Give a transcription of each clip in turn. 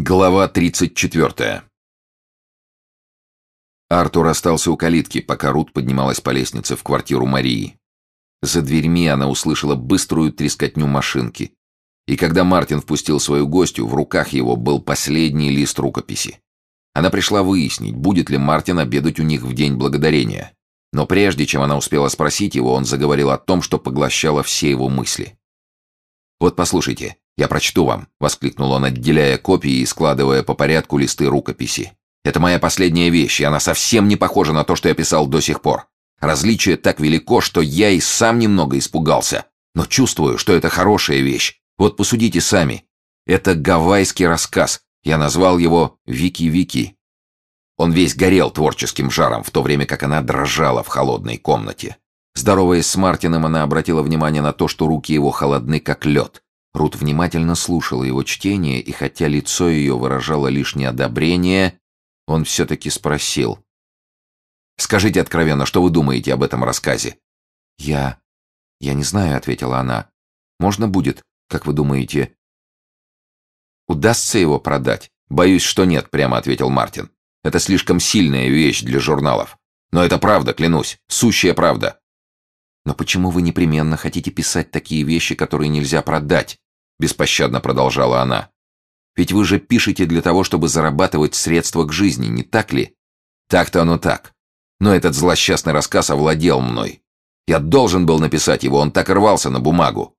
Глава 34 Артур остался у калитки, пока Рут поднималась по лестнице в квартиру Марии. За дверьми она услышала быструю трескотню машинки. И когда Мартин впустил свою гостью, в руках его был последний лист рукописи. Она пришла выяснить, будет ли Мартин обедать у них в День Благодарения. Но прежде чем она успела спросить его, он заговорил о том, что поглощало все его мысли. «Вот послушайте, «Я прочту вам», — воскликнул он, отделяя копии и складывая по порядку листы рукописи. «Это моя последняя вещь, и она совсем не похожа на то, что я писал до сих пор. Различие так велико, что я и сам немного испугался. Но чувствую, что это хорошая вещь. Вот посудите сами. Это гавайский рассказ. Я назвал его «Вики-Вики». Он весь горел творческим жаром, в то время как она дрожала в холодной комнате. Здороваясь с Мартином, она обратила внимание на то, что руки его холодны, как лед. Рут внимательно слушала его чтение, и хотя лицо ее выражало лишь неодобрение, он все-таки спросил. «Скажите откровенно, что вы думаете об этом рассказе?» «Я... я не знаю», — ответила она. «Можно будет, как вы думаете...» «Удастся его продать?» «Боюсь, что нет», — прямо ответил Мартин. «Это слишком сильная вещь для журналов. Но это правда, клянусь, сущая правда. «Но почему вы непременно хотите писать такие вещи, которые нельзя продать?» — беспощадно продолжала она. «Ведь вы же пишете для того, чтобы зарабатывать средства к жизни, не так ли?» «Так-то оно так. Но этот злосчастный рассказ овладел мной. Я должен был написать его, он так рвался на бумагу».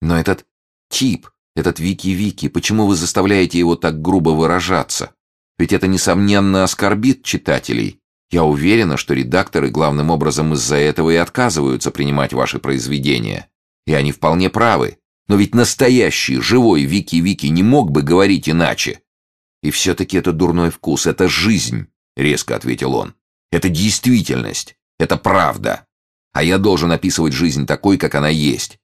«Но этот тип, этот Вики-Вики, почему вы заставляете его так грубо выражаться? Ведь это, несомненно, оскорбит читателей». Я уверена, что редакторы главным образом из-за этого и отказываются принимать ваши произведения. И они вполне правы. Но ведь настоящий, живой Вики-Вики не мог бы говорить иначе. И все-таки это дурной вкус, это жизнь, резко ответил он. Это действительность, это правда. А я должен описывать жизнь такой, как она есть.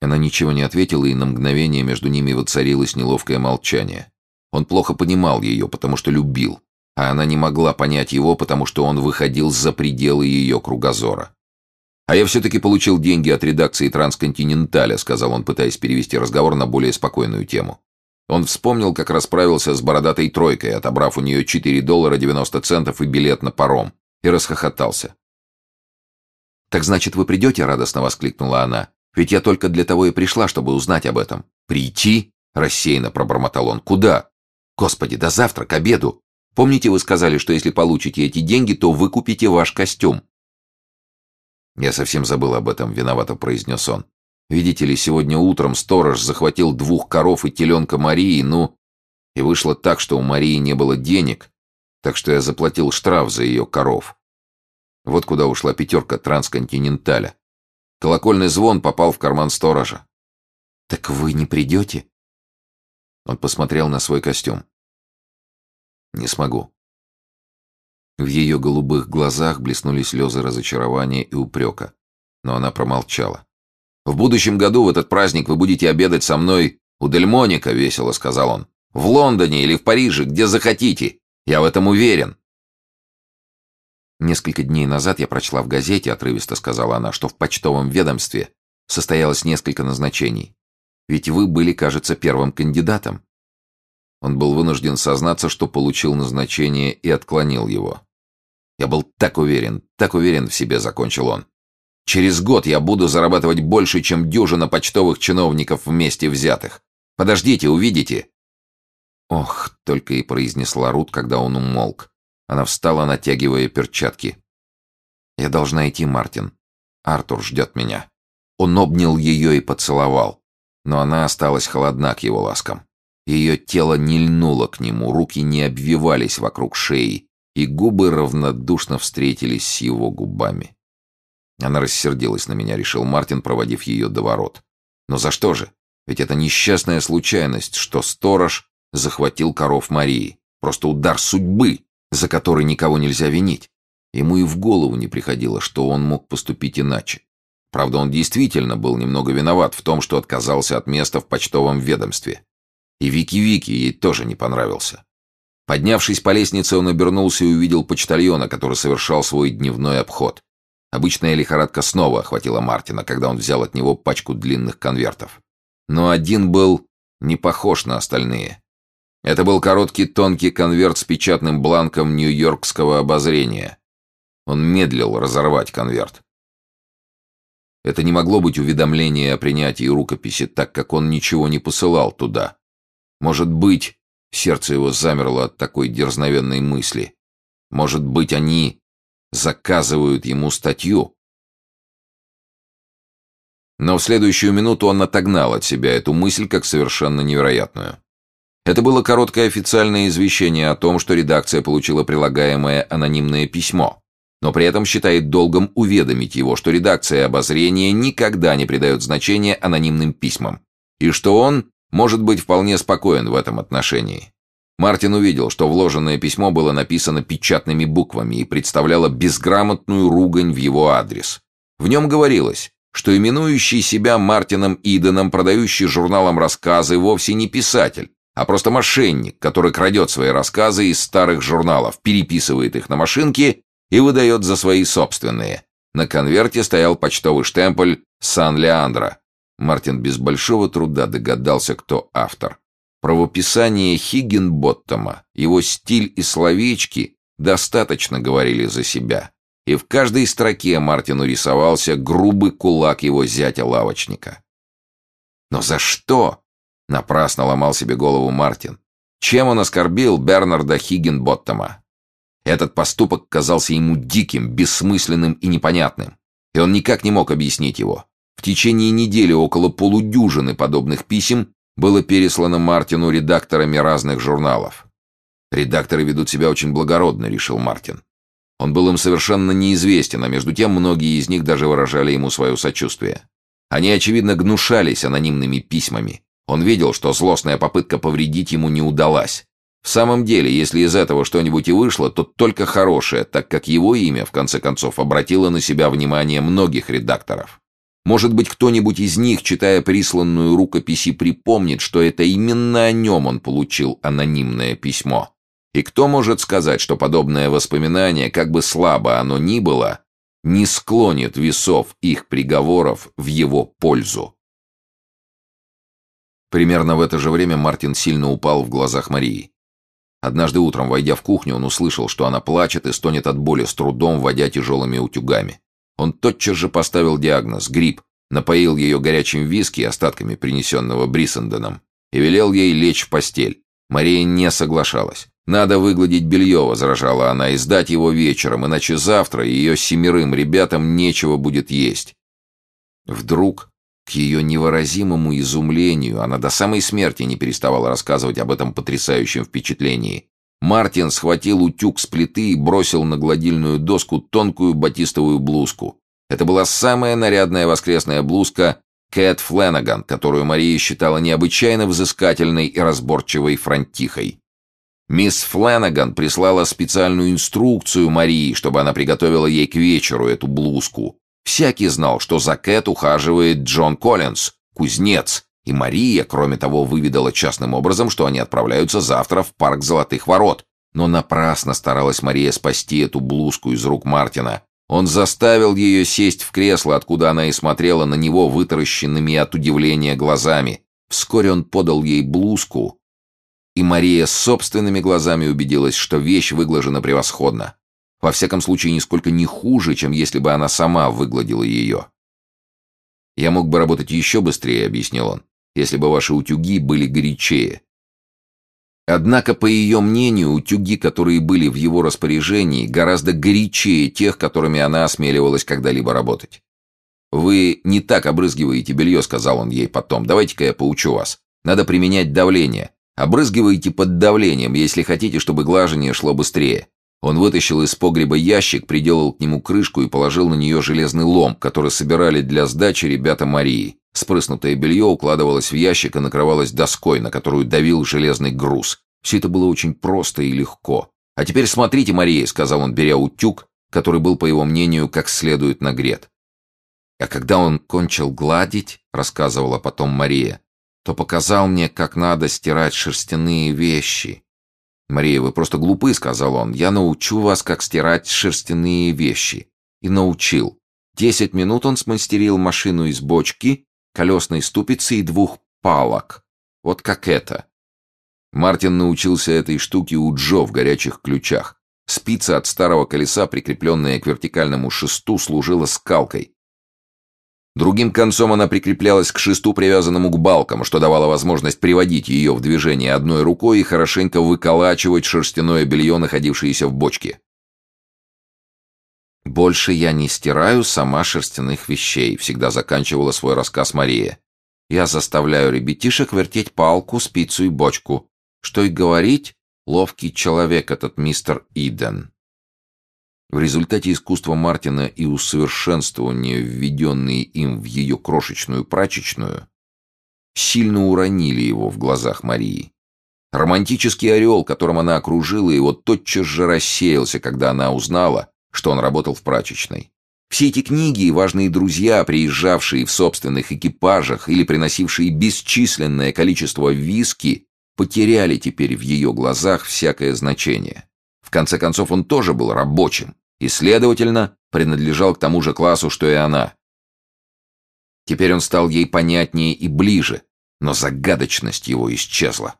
Она ничего не ответила, и на мгновение между ними воцарилось неловкое молчание. Он плохо понимал ее, потому что любил, а она не могла понять его, потому что он выходил за пределы ее кругозора. «А я все-таки получил деньги от редакции «Трансконтиненталя», сказал он, пытаясь перевести разговор на более спокойную тему. Он вспомнил, как расправился с бородатой тройкой, отобрав у нее 4 доллара 90 центов и билет на паром, и расхохотался. «Так значит, вы придете?» — радостно воскликнула она. «Ведь я только для того и пришла, чтобы узнать об этом». «Прийти?» — рассеянно пробормотал он. «Куда?» Господи, до завтра, к обеду. Помните, вы сказали, что если получите эти деньги, то выкупите ваш костюм? Я совсем забыл об этом, виновато произнес он. Видите ли, сегодня утром сторож захватил двух коров и теленка Марии, ну... И вышло так, что у Марии не было денег, так что я заплатил штраф за ее коров. Вот куда ушла пятерка трансконтиненталя. Колокольный звон попал в карман сторожа. «Так вы не придете?» Он посмотрел на свой костюм. «Не смогу». В ее голубых глазах блеснули слезы разочарования и упрека, но она промолчала. «В будущем году в этот праздник вы будете обедать со мной у Дельмоника», — весело сказал он. «В Лондоне или в Париже, где захотите. Я в этом уверен». Несколько дней назад я прочла в газете, отрывисто сказала она, что в почтовом ведомстве состоялось несколько назначений. Ведь вы были, кажется, первым кандидатом. Он был вынужден сознаться, что получил назначение и отклонил его. Я был так уверен, так уверен в себе, закончил он. Через год я буду зарабатывать больше, чем дюжина почтовых чиновников вместе взятых. Подождите, увидите. Ох, только и произнесла Рут, когда он умолк. Она встала, натягивая перчатки. Я должна идти, Мартин. Артур ждет меня. Он обнял ее и поцеловал но она осталась холодна к его ласкам. Ее тело не льнуло к нему, руки не обвивались вокруг шеи, и губы равнодушно встретились с его губами. Она рассердилась на меня, решил Мартин, проводив ее до ворот. Но за что же? Ведь это несчастная случайность, что сторож захватил коров Марии. Просто удар судьбы, за который никого нельзя винить. Ему и в голову не приходило, что он мог поступить иначе. Правда, он действительно был немного виноват в том, что отказался от места в почтовом ведомстве. И Вики-Вики ей тоже не понравился. Поднявшись по лестнице, он обернулся и увидел почтальона, который совершал свой дневной обход. Обычная лихорадка снова охватила Мартина, когда он взял от него пачку длинных конвертов. Но один был не похож на остальные. Это был короткий тонкий конверт с печатным бланком Нью-Йоркского обозрения. Он медлил разорвать конверт. Это не могло быть уведомление о принятии рукописи, так как он ничего не посылал туда. Может быть, сердце его замерло от такой дерзновенной мысли. Может быть, они заказывают ему статью. Но в следующую минуту он отогнал от себя эту мысль как совершенно невероятную. Это было короткое официальное извещение о том, что редакция получила прилагаемое анонимное письмо, но при этом считает долгом уведомить его, что редакция обозрения никогда не придает значения анонимным письмам, и что он может быть вполне спокоен в этом отношении. Мартин увидел, что вложенное письмо было написано печатными буквами и представляло безграмотную ругань в его адрес. В нем говорилось, что именующий себя Мартином Иденом, продающий журналам рассказы, вовсе не писатель, а просто мошенник, который крадет свои рассказы из старых журналов, переписывает их на машинке и выдает за свои собственные. На конверте стоял почтовый штемпель «Сан-Леандро». Мартин без большого труда догадался, кто автор. Правописание Хиггинботтома, его стиль и словечки достаточно говорили за себя и в каждой строке Мартину рисовался грубый кулак его зятя-лавочника. Но за что? Напрасно ломал себе голову Мартин. Чем он оскорбил Бернарда Хиггинботтома? Этот поступок казался ему диким, бессмысленным и непонятным, и он никак не мог объяснить его. В течение недели около полудюжины подобных писем было переслано Мартину редакторами разных журналов. «Редакторы ведут себя очень благородно», — решил Мартин. Он был им совершенно неизвестен, а между тем многие из них даже выражали ему свое сочувствие. Они, очевидно, гнушались анонимными письмами. Он видел, что злостная попытка повредить ему не удалась. В самом деле, если из этого что-нибудь и вышло, то только хорошее, так как его имя, в конце концов, обратило на себя внимание многих редакторов. Может быть, кто-нибудь из них, читая присланную рукопись, и припомнит, что это именно о нем он получил анонимное письмо. И кто может сказать, что подобное воспоминание, как бы слабо оно ни было, не склонит весов их приговоров в его пользу? Примерно в это же время Мартин сильно упал в глазах Марии. Однажды утром, войдя в кухню, он услышал, что она плачет и стонет от боли, с трудом водя тяжелыми утюгами. Он тотчас же поставил диагноз – грипп, напоил ее горячим виски, остатками принесенного Бриссенденом, и велел ей лечь в постель. Мария не соглашалась. «Надо выгладить белье», — возражала она, — «и сдать его вечером, иначе завтра ее семерым ребятам нечего будет есть». Вдруг, к ее невыразимому изумлению, она до самой смерти не переставала рассказывать об этом потрясающем впечатлении. Мартин схватил утюг с плиты и бросил на гладильную доску тонкую батистовую блузку. Это была самая нарядная воскресная блузка Кэт Фленаган, которую Мария считала необычайно взыскательной и разборчивой фронтихой. Мисс Фленаган прислала специальную инструкцию Марии, чтобы она приготовила ей к вечеру эту блузку. Всякий знал, что за Кэт ухаживает Джон Коллинз, кузнец, и Мария, кроме того, выведала частным образом, что они отправляются завтра в парк Золотых Ворот. Но напрасно старалась Мария спасти эту блузку из рук Мартина. Он заставил ее сесть в кресло, откуда она и смотрела на него вытаращенными от удивления глазами. Вскоре он подал ей блузку, и Мария собственными глазами убедилась, что вещь выглажена превосходно. Во всяком случае, нисколько не хуже, чем если бы она сама выгладила ее. «Я мог бы работать еще быстрее», — объяснил он, «если бы ваши утюги были горячее». Однако, по ее мнению, утюги, которые были в его распоряжении, гораздо горячее тех, которыми она осмеливалась когда-либо работать. «Вы не так обрызгиваете белье», — сказал он ей потом. «Давайте-ка я поучу вас. Надо применять давление. Обрызгивайте под давлением, если хотите, чтобы глажение шло быстрее. Он вытащил из погреба ящик, приделал к нему крышку и положил на нее железный лом, который собирали для сдачи ребята Марии. Спрыснутое белье укладывалось в ящик и накрывалось доской, на которую давил железный груз. Все это было очень просто и легко. «А теперь смотрите, Мария», — сказал он, беря утюг, который был, по его мнению, как следует нагрет. А когда он кончил гладить, рассказывала потом Мария, то показал мне, как надо стирать шерстяные вещи. «Мария, вы просто глупы», — сказал он. «Я научу вас, как стирать шерстяные вещи». И научил. Десять минут он смастерил машину из бочки, колесной ступицы и двух палок. Вот как это. Мартин научился этой штуке у Джо в горячих ключах. Спица от старого колеса, прикрепленная к вертикальному шесту, служила скалкой. Другим концом она прикреплялась к шесту, привязанному к балкам, что давало возможность приводить ее в движение одной рукой и хорошенько выколачивать шерстяное белье, находившееся в бочке. «Больше я не стираю сама шерстяных вещей», — всегда заканчивала свой рассказ Мария. «Я заставляю ребятишек вертеть палку, спицу и бочку. Что и говорить, ловкий человек этот мистер Иден». В результате искусства Мартина и усовершенствования, введенные им в ее крошечную прачечную, сильно уронили его в глазах Марии. Романтический орел, которым она окружила его, тотчас же рассеялся, когда она узнала, что он работал в прачечной. Все эти книги и важные друзья, приезжавшие в собственных экипажах или приносившие бесчисленное количество виски, потеряли теперь в ее глазах всякое значение. В конце концов, он тоже был рабочим и, следовательно, принадлежал к тому же классу, что и она. Теперь он стал ей понятнее и ближе, но загадочность его исчезла.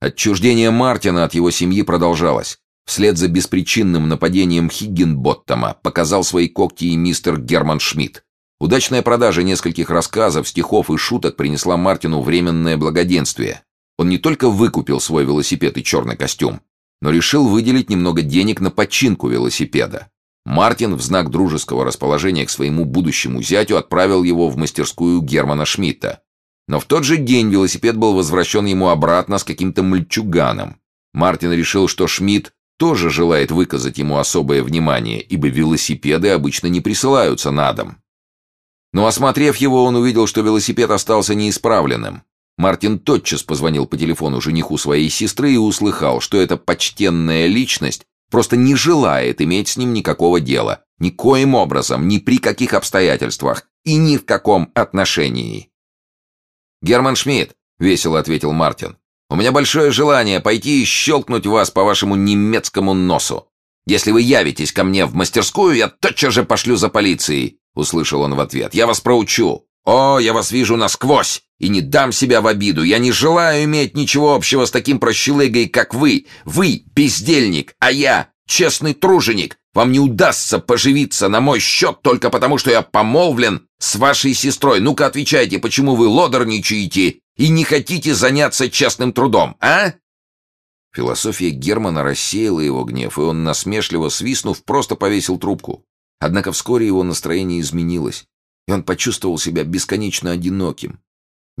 Отчуждение Мартина от его семьи продолжалось. Вслед за беспричинным нападением Хиггинботтома показал свои когти и мистер Герман Шмидт. Удачная продажа нескольких рассказов, стихов и шуток принесла Мартину временное благоденствие. Он не только выкупил свой велосипед и черный костюм, но решил выделить немного денег на починку велосипеда. Мартин в знак дружеского расположения к своему будущему зятю отправил его в мастерскую Германа Шмидта. Но в тот же день велосипед был возвращен ему обратно с каким-то мальчуганом. Мартин решил, что Шмидт тоже желает выказать ему особое внимание, ибо велосипеды обычно не присылаются на дом. Но осмотрев его, он увидел, что велосипед остался неисправленным. Мартин тотчас позвонил по телефону жениху своей сестры и услыхал, что эта почтенная личность просто не желает иметь с ним никакого дела, никоим образом, ни при каких обстоятельствах и ни в каком отношении. «Герман Шмидт», — весело ответил Мартин, у меня большое желание пойти и щелкнуть вас по вашему немецкому носу. Если вы явитесь ко мне в мастерскую, я тотчас же пошлю за полицией», — услышал он в ответ. «Я вас проучу. О, я вас вижу насквозь и не дам себя в обиду. Я не желаю иметь ничего общего с таким прощелыгой, как вы. Вы — бездельник, а я — честный труженик. Вам не удастся поживиться на мой счет только потому, что я помолвлен с вашей сестрой. Ну-ка отвечайте, почему вы лодорничаете и не хотите заняться частным трудом, а?» Философия Германа рассеяла его гнев, и он, насмешливо свистнув, просто повесил трубку. Однако вскоре его настроение изменилось, и он почувствовал себя бесконечно одиноким.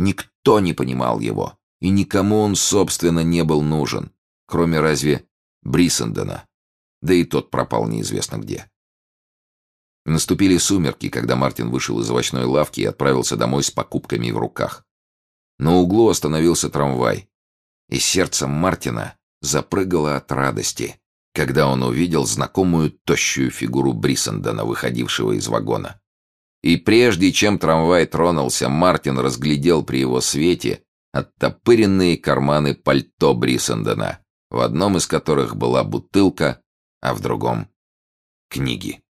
Никто не понимал его, и никому он, собственно, не был нужен, кроме разве Брисендена. Да и тот пропал неизвестно где. Наступили сумерки, когда Мартин вышел из овощной лавки и отправился домой с покупками в руках. На углу остановился трамвай, и сердце Мартина запрыгало от радости, когда он увидел знакомую тощую фигуру Брисендена, выходившего из вагона. И прежде чем трамвай тронулся, Мартин разглядел при его свете оттопыренные карманы пальто Брисендена, в одном из которых была бутылка, а в другом — книги.